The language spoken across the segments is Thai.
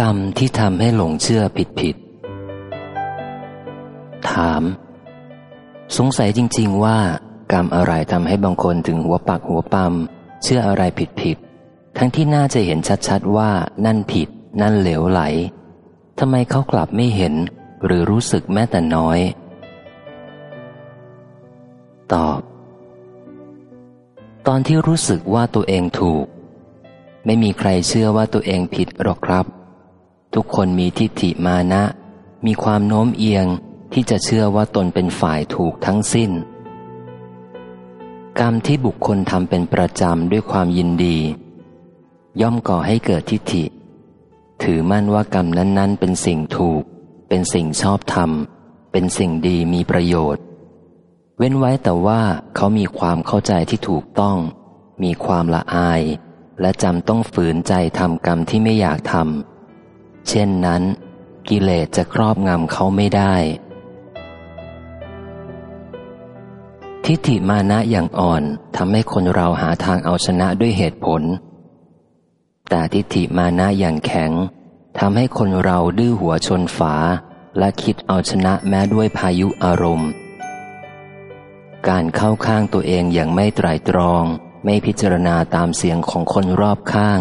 กรรมที่ทำให้หลงเชื่อผิดผิด ถาม สงสัยจริง ๆ ว่า กรรมอะไรทำให้บางคนถึงหัวปักหัวปั๊มเชื่ออะไรผิดผิด ทั้งที่น่าจะเห็นชัดๆว่านั่นผิด นั่นเหลวไหลทำไมเขากลับไม่เห็น หรือรู้สึกแม้แต่น้อย ตอบ ตอนที่รู้สึกว่าตัวเองถูก ไม่มีใครเชื่อว่าตัวเองผิดหรอกครับ ทุกคนมีทิฏฐิมานะ มีความโน้มเอียงที่จะเชื่อว่าตนเป็นฝ่ายถูกทั้งสิ้น กรรมที่บุคคลทำเป็นประจำด้วยความยินดี ย่อมก่อให้เกิดทิฏฐิ ถือมั่นว่ากรรมนั้น ๆ เป็นสิ่งถูก เป็นสิ่งชอบธรรม เป็นสิ่งดีมีประโยชน์ เว้นไว้แต่ว่าเขามีความเข้าใจที่ถูกต้อง มีความละอาย และจำต้องฝืนใจทำกรรมที่ไม่อยากทำ เช่นนั้น กิเลสจะครอบงำเขาไม่ได้ ทิฏฐิมานะอย่างอ่อนทำให้คนเราหาทางเอาชนะด้วยเหตุผล แต่ทิฏฐิมานะอย่างแข็งทำให้คนเราดื้อหัวชนฝา และคิดเอาชนะแม้ด้วยพายุอารมณ์ การเข้าข้างตัวเองอย่างไม่ไตรตรอง ไม่พิจารณาตามเสียงของคนรอบข้าง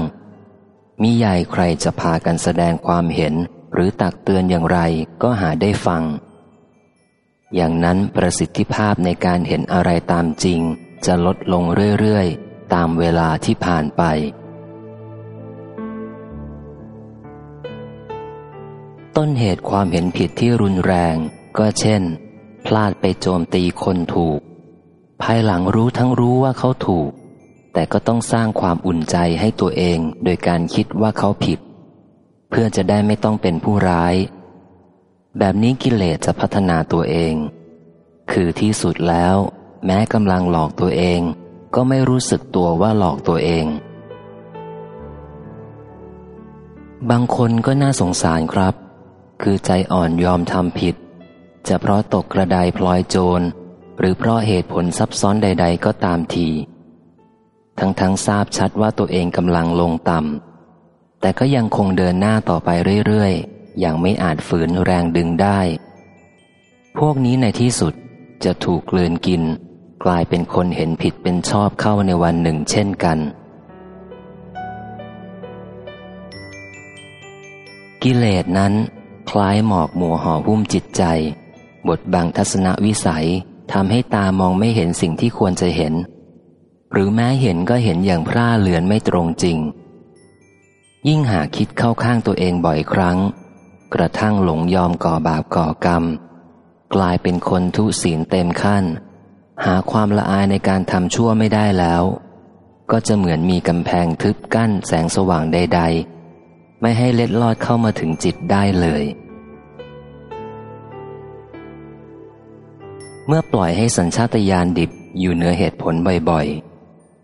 มิใหญ่ใครจะพากันแสดงความเห็น หรือตักเตือนอย่างไรก็หาได้ฟัง อย่างนั้นประสิทธิภาพในการเห็นอะไรตามจริง จะลดลงเรื่อยๆ ตามเวลาที่ผ่านไป ต้นเหตุความเห็นผิดที่รุนแรง ก็เช่น พลาดไปโจมตีคนถูก ภายหลังรู้ทั้งรู้ว่าเขาถูก แต่ก็ต้องสร้างความอุ่นใจให้ตัวเองโดยการคิดว่าเขาผิด เพื่อจะได้ไม่ต้องเป็นผู้ร้าย แบบนี้กิเลสจะพัฒนาตัวเอง คือที่สุดแล้ว แม้กำลังหลอกตัวเอง ก็ไม่รู้สึกตัวว่าหลอกตัวเอง บางคนก็น่าสงสารครับ คือใจอ่อนยอมทำผิด จะเพราะตกกระไดพลอยโจร หรือเพราะเหตุผลซับซ้อนใด ๆ ก็ตามที ทั้งทั้งทราบชัดว่าตัวเองกำลังลงต่ำแต่ก็ยังคงเดินหน้าต่อไปเรื่อยๆ อย่างไม่อาจฝืนแรงดึงได้ พวกนี้ในที่สุดจะถูกกลืนกิน กลายเป็นคนเห็นผิดเป็นชอบเข้าในวันหนึ่งเช่นกัน กิเลสนั้น คล้ายหมอกหมัวห่อหุ้มจิตใจ บทบังทัศนวิสัยทำให้ตามองไม่เห็นสิ่งที่ควรจะเห็น หรือแม้เห็นก็เห็นอย่างพร่าเลือนไม่ตรงจริง ยิ่งหาคิดเข้าข้างตัวเองบ่อยครั้ง กระทั่งหลงยอมก่อบาปก่อกรรม กลายเป็นคนทุศีลเต็มขั้น หาความละอายในการทำชั่วไม่ได้แล้ว ก็จะเหมือนมีกำแพงทึบกั้นแสงสว่างใด ๆ ไม่ให้เล็ดลอดเข้ามาถึงจิตได้เลยเมื่อปล่อยให้สัญชาตญาณดิบอยู่เหนือเหตุผลบ่อยๆ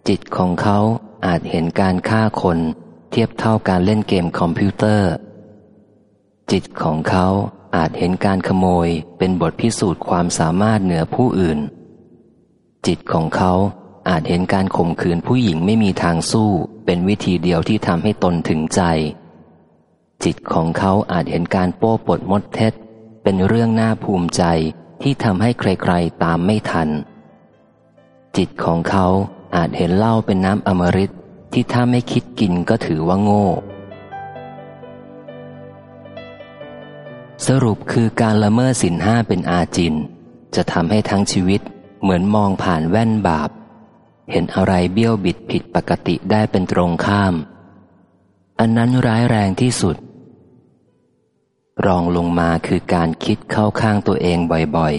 จิตของเขาอาจเห็นการฆ่าคน เทียบเท่าการเล่นเกมคอมพิวเตอร์ จิตของเขาอาจเห็นการขโมยเป็นบทพิสูจน์ความสามารถเหนือผู้อื่น จิตของเขาอาจเห็นการข่มขืนผู้หญิงไม่มีทางสู้ เป็นวิธีเดียวที่ทำให้ตนถึงใจ จิตของเขาอาจเห็นการโป้ปดมดเท็จ เป็นเรื่องน่าภูมิใจที่ทำให้ใครๆตามไม่ทัน จิตของเขา อาจเห็นเหล้าเป็นน้ำอมฤตที่ถ้าไม่คิดกินก็ถือว่าโง่ สรุปคือการละเมิดสินห้าเป็นอาจิน จะทำให้ทั้งชีวิตเหมือนมองผ่านแว่นบาป เห็นอะไรเบี้ยวบิดผิดปกติได้เป็นตรงข้าม อันนั้นร้ายแรงที่สุด รองลงมาคือการคิดเข้าข้างตัวเองบ่อย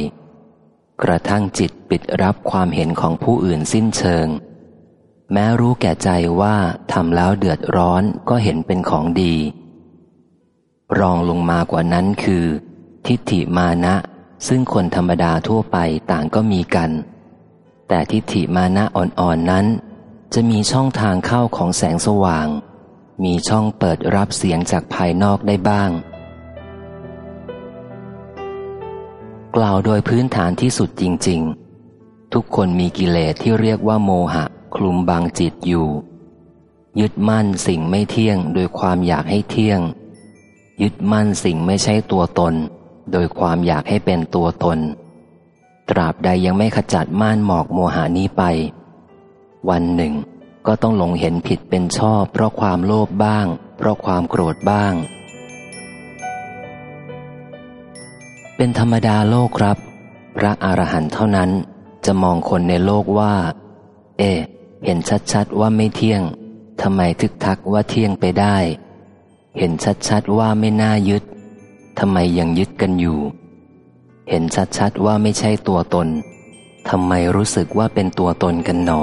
ๆ กระทั่งจิตปิดรับความเห็นของผู้อื่นสิ้นเชิง แม้รู้แก่ใจว่าทำแล้วเดือดร้อนก็เห็นเป็นของดี รองลงมากว่านั้นคือ ทิฏฐิมานะ ซึ่งคนธรรมดาทั่วไปต่างก็มีกัน แต่ทิฏฐิมานะอ่อนๆนนั้น จะมีช่องทางเข้าของแสงสว่าง มีช่องเปิดรับเสียงจากภายนอกได้บ้าง กล่าวโดยพื้นฐานที่สุดจริง ๆ ทุกคนมีกิเลสที่เรียกว่าโมหะ คลุมบางจิตอยู่ ยึดมั่นสิ่งไม่เที่ยงโดยความอยากให้เที่ยง ยึดมั่นสิ่งไม่ใช่ตัวตน โดยความอยากให้เป็นตัวตน ตราบใดยังไม่ขจัดม่านหมอกโมหานี้ไป วันหนึ่ง ก็ต้องหลงเห็นผิดเป็นชอบ เพราะความโลภบ้าง เพราะความโกรธบ้าง เป็นธรรมดาโลกครับ พระอรหันต์เท่านั้นจะมองคนในโลกว่า เอ เห็นชัดๆว่าไม่เที่ยงทำไมทึกทักว่าเที่ยงไปได้ เห็นชัดๆว่าไม่น่ายึดทำไมยังยึดกันอยู่ เห็นชัดๆว่าไม่ใช่ตัวตนทำไมรู้สึกว่าเป็นตัวตนกันหนอ